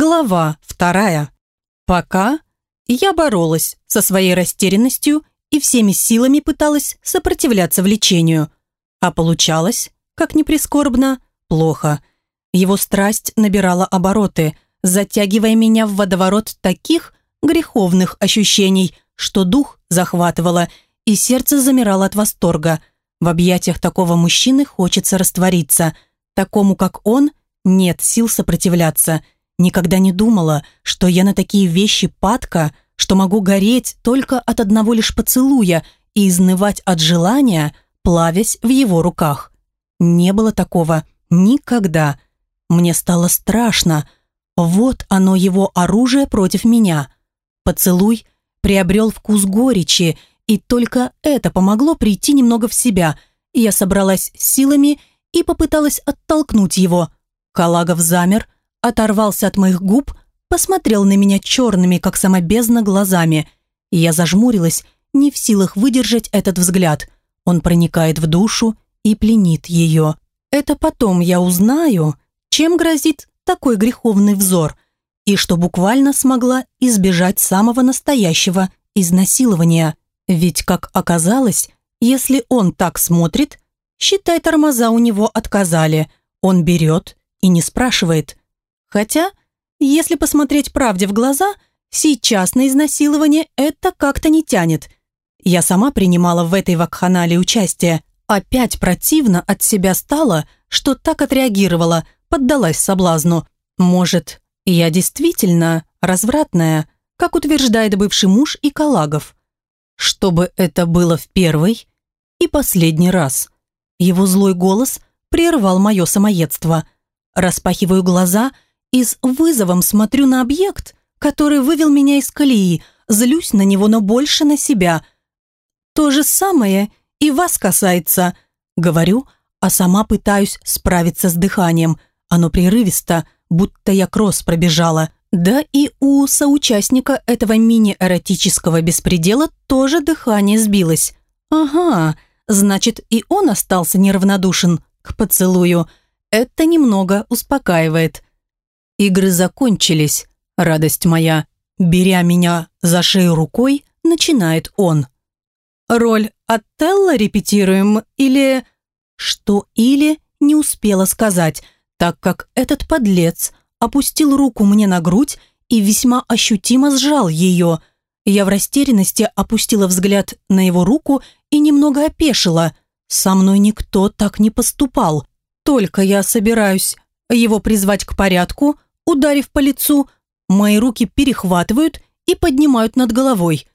Глава вторая. Пока я боролась со своей растерянностью и всеми силами пыталась сопротивляться влечению. А получалось, как ни прискорбно, плохо. Его страсть набирала обороты, затягивая меня в водоворот таких греховных ощущений, что дух захватывало и сердце замирало от восторга. В объятиях такого мужчины хочется раствориться. Такому, как он, нет сил сопротивляться. Никогда не думала, что я на такие вещи падка, что могу гореть только от одного лишь поцелуя и изнывать от желания, плавясь в его руках. Не было такого никогда. Мне стало страшно. Вот оно его оружие против меня. Поцелуй приобрел вкус горечи, и только это помогло прийти немного в себя. Я собралась силами и попыталась оттолкнуть его. Калагов замер, оторвался от моих губ, посмотрел на меня черными, как сама бездна, глазами. Я зажмурилась, не в силах выдержать этот взгляд. Он проникает в душу и пленит ее. Это потом я узнаю, чем грозит такой греховный взор, и что буквально смогла избежать самого настоящего изнасилования. Ведь, как оказалось, если он так смотрит, считай, тормоза у него отказали. Он берет и не спрашивает. Хотя, если посмотреть правде в глаза, сейчас на изнасилование это как-то не тянет. Я сама принимала в этой вакханале участие. Опять противно от себя стало, что так отреагировала, поддалась соблазну. Может, я действительно развратная, как утверждает бывший муж и Калагов. Чтобы это было в первый и последний раз. Его злой голос прервал мое самоедство. Распахиваю глаза и с вызовом смотрю на объект, который вывел меня из колеи, злюсь на него, но больше на себя. То же самое и вас касается, говорю, а сама пытаюсь справиться с дыханием. Оно прерывисто, будто я кросс пробежала. Да и у соучастника этого мини-эротического беспредела тоже дыхание сбилось. Ага, значит и он остался неравнодушен к поцелую. Это немного успокаивает. Игры закончились, радость моя. Беря меня за шею рукой, начинает он. Роль Отелло репетируем или... Что или не успела сказать, так как этот подлец опустил руку мне на грудь и весьма ощутимо сжал ее. Я в растерянности опустила взгляд на его руку и немного опешила. Со мной никто так не поступал. Только я собираюсь его призвать к порядку, ударив по лицу, мои руки перехватывают и поднимают над головой.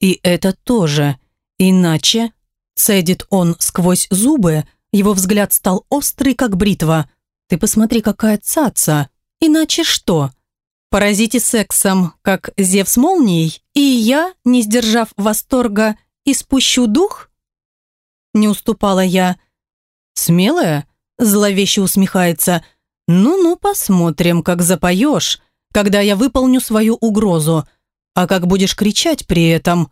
И это тоже. Иначе, цедит он сквозь зубы, его взгляд стал острый, как бритва. Ты посмотри, какая цаца. Иначе что? Поразите сексом, как Зевс молнией, и я, не сдержав восторга, испущу дух? Не уступала я. Смелая? Зловеще усмехается. Ну-ну, посмотрим, как запоешь, когда я выполню свою угрозу. А как будешь кричать при этом?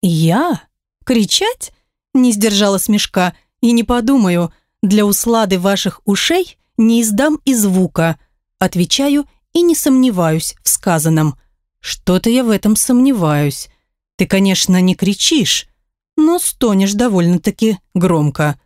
Я? Кричать? Не сдержала смешка. И не подумаю, для услады ваших ушей не издам и звука – Отвечаю и не сомневаюсь в сказанном. Что-то я в этом сомневаюсь. Ты, конечно, не кричишь, но стонешь довольно-таки громко.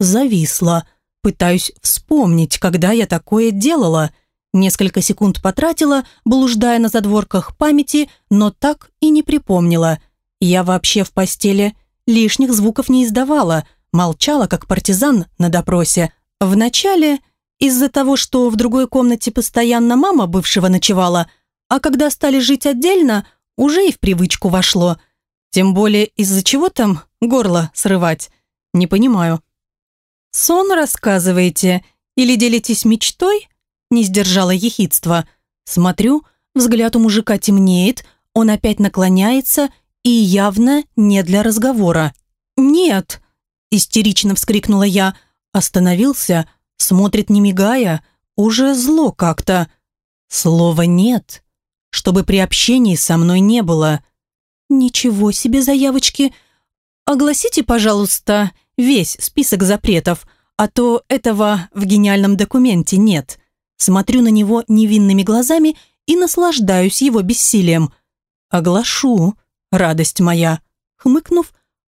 Зависла. Пытаюсь вспомнить, когда я такое делала. Несколько секунд потратила, блуждая на задворках памяти, но так и не припомнила. Я вообще в постели лишних звуков не издавала, молчала, как партизан на допросе. Вначале из-за того, что в другой комнате постоянно мама бывшего ночевала, а когда стали жить отдельно, уже и в привычку вошло. Тем более из-за чего там горло срывать? Не понимаю. «Сон рассказываете? Или делитесь мечтой?» Не сдержала ехидство. Смотрю, взгляд у мужика темнеет, он опять наклоняется и явно не для разговора. «Нет!» – истерично вскрикнула я. Остановился – Смотрит не мигая, уже зло как-то. Слова «нет», чтобы при общении со мной не было. Ничего себе заявочки. Огласите, пожалуйста, весь список запретов, а то этого в гениальном документе нет. Смотрю на него невинными глазами и наслаждаюсь его бессилием. Оглашу, радость моя. Хмыкнув,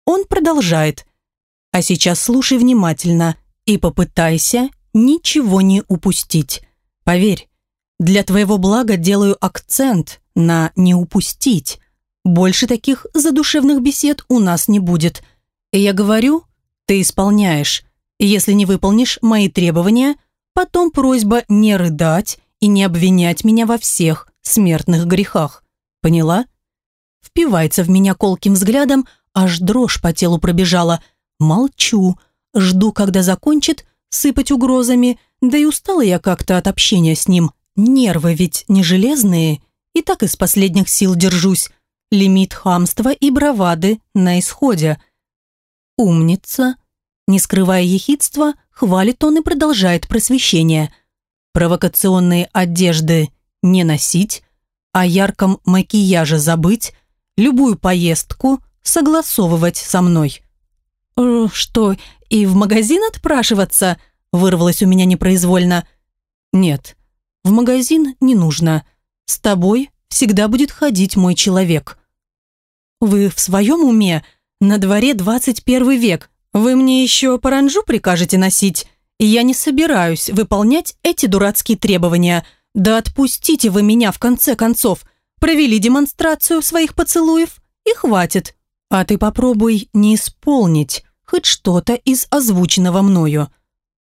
он продолжает. А сейчас слушай внимательно и попытайся ничего не упустить. Поверь, для твоего блага делаю акцент на «не упустить». Больше таких задушевных бесед у нас не будет. И я говорю, ты исполняешь. Если не выполнишь мои требования, потом просьба не рыдать и не обвинять меня во всех смертных грехах. Поняла? Впивается в меня колким взглядом, аж дрожь по телу пробежала. Молчу, жду, когда закончит, сыпать угрозами, да и устала я как-то от общения с ним. Нервы ведь не железные, и так из последних сил держусь. Лимит хамства и бравады на исходе. Умница. Не скрывая ехидства, хвалит он и продолжает просвещение. Провокационные одежды не носить, о ярком макияже забыть, любую поездку согласовывать со мной. «Э, «Что, и в магазин отпрашиваться?» вырвалось у меня непроизвольно. «Нет, в магазин не нужно. С тобой всегда будет ходить мой человек». «Вы в своем уме? На дворе 21 век. Вы мне еще паранжу прикажете носить? Я не собираюсь выполнять эти дурацкие требования. Да отпустите вы меня в конце концов. Провели демонстрацию своих поцелуев и хватит. А ты попробуй не исполнить хоть что-то из озвученного мною.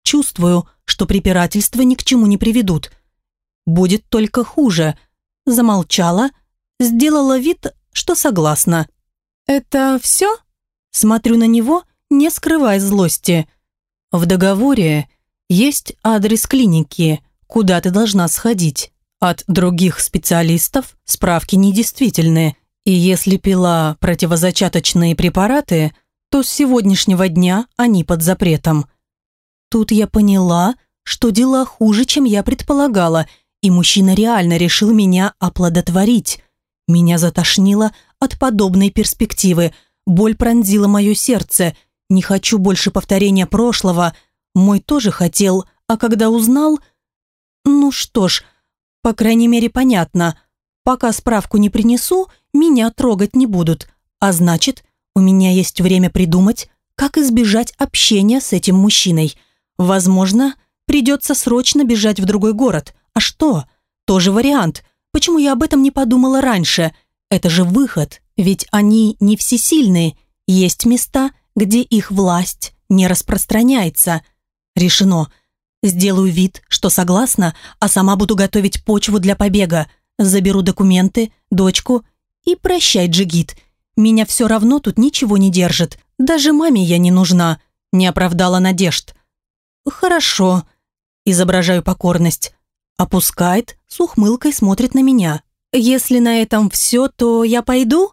Чувствую, что препирательства ни к чему не приведут. Будет только хуже. Замолчала, сделала вид, что согласна. «Это все?» Смотрю на него, не скрывая злости. В договоре есть адрес клиники, куда ты должна сходить. От других специалистов справки недействительны. И если пила противозачаточные препараты, то с сегодняшнего дня они под запретом. Тут я поняла, что дела хуже, чем я предполагала, и мужчина реально решил меня оплодотворить. Меня затошнило от подобной перспективы, боль пронзила мое сердце. Не хочу больше повторения прошлого. Мой тоже хотел, а когда узнал... Ну что ж, по крайней мере понятно. Пока справку не принесу, меня трогать не будут. А значит, у меня есть время придумать, как избежать общения с этим мужчиной. Возможно, придется срочно бежать в другой город. А что? Тоже вариант. Почему я об этом не подумала раньше? Это же выход, ведь они не всесильные. Есть места, где их власть не распространяется. Решено. Сделаю вид, что согласна, а сама буду готовить почву для побега. Заберу документы, дочку и прощай, Джигит. Меня все равно тут ничего не держит. Даже маме я не нужна. Не оправдала надежд. «Хорошо», – изображаю покорность. Опускает, с ухмылкой смотрит на меня. «Если на этом все, то я пойду?»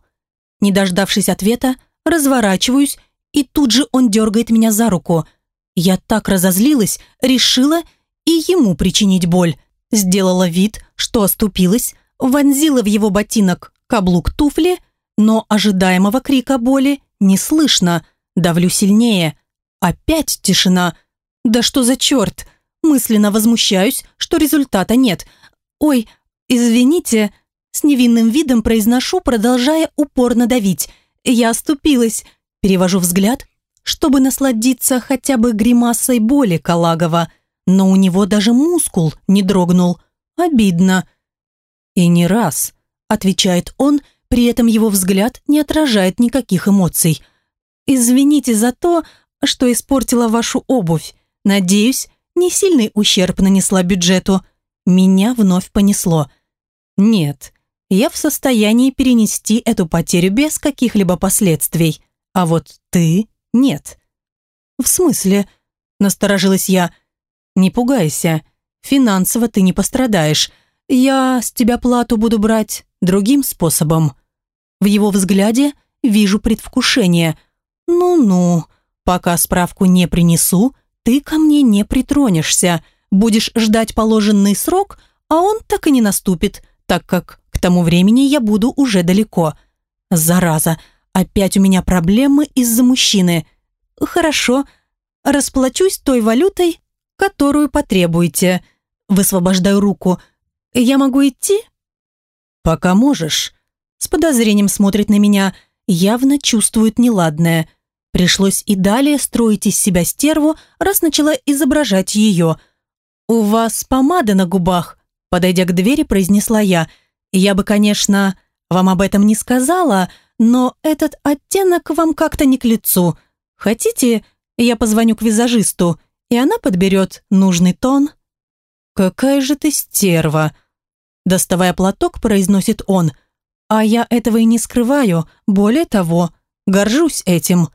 Не дождавшись ответа, разворачиваюсь, и тут же он дергает меня за руку. Я так разозлилась, решила и ему причинить боль. Сделала вид, что оступилась, вонзила в его ботинок каблук туфли, но ожидаемого крика боли не слышно. Давлю сильнее. Опять тишина – да что за черт? Мысленно возмущаюсь, что результата нет. Ой, извините, с невинным видом произношу, продолжая упорно давить. Я оступилась. Перевожу взгляд, чтобы насладиться хотя бы гримасой боли Калагова. Но у него даже мускул не дрогнул. Обидно. И не раз, отвечает он, при этом его взгляд не отражает никаких эмоций. «Извините за то, что испортила вашу обувь. Надеюсь, не сильный ущерб нанесла бюджету. Меня вновь понесло. Нет, я в состоянии перенести эту потерю без каких-либо последствий. А вот ты – нет. В смысле? Насторожилась я. Не пугайся. Финансово ты не пострадаешь. Я с тебя плату буду брать другим способом. В его взгляде вижу предвкушение. Ну-ну, пока справку не принесу, ты ко мне не притронешься, будешь ждать положенный срок, а он так и не наступит, так как к тому времени я буду уже далеко. Зараза, опять у меня проблемы из-за мужчины. Хорошо, расплачусь той валютой, которую потребуете. Высвобождаю руку. «Я могу идти?» «Пока можешь». С подозрением смотрит на меня, явно чувствует неладное. Пришлось и далее строить из себя стерву, раз начала изображать ее. «У вас помада на губах», подойдя к двери, произнесла я. «Я бы, конечно, вам об этом не сказала, но этот оттенок вам как-то не к лицу. Хотите, я позвоню к визажисту, и она подберет нужный тон?» «Какая же ты стерва!» Доставая платок, произносит он. «А я этого и не скрываю, более того, горжусь этим».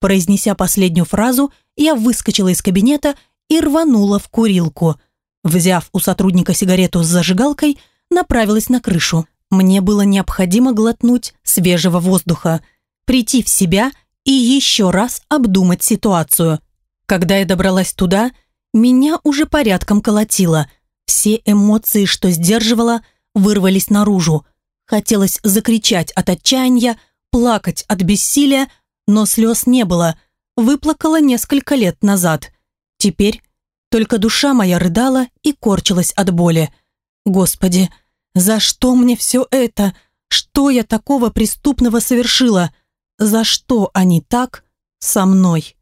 Произнеся последнюю фразу, я выскочила из кабинета и рванула в курилку. Взяв у сотрудника сигарету с зажигалкой, направилась на крышу. Мне было необходимо глотнуть свежего воздуха, прийти в себя и еще раз обдумать ситуацию. Когда я добралась туда, меня уже порядком колотило. Все эмоции, что сдерживала, вырвались наружу. Хотелось закричать от отчаяния, плакать от бессилия, но слез не было. Выплакала несколько лет назад. Теперь только душа моя рыдала и корчилась от боли. Господи, за что мне все это? Что я такого преступного совершила? За что они так со мной?